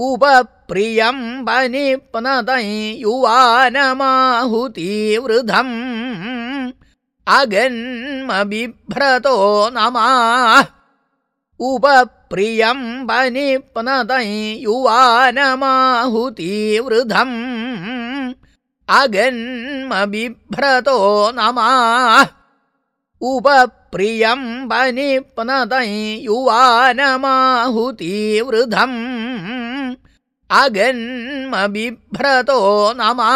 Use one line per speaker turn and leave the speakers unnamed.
उपप्रियं वनिप्नदै युवानमाहुतिवृधम् अगन्मबिभ्रतो नमः। उपप्रियं वनिप्नदै युवानमाहुतिवृधम् अगन्मबिभ्रतो नमः। उपप्रियं वनिप्नदै युवानमाहुतिवृधम् अगन्मबिभ्रतो नमः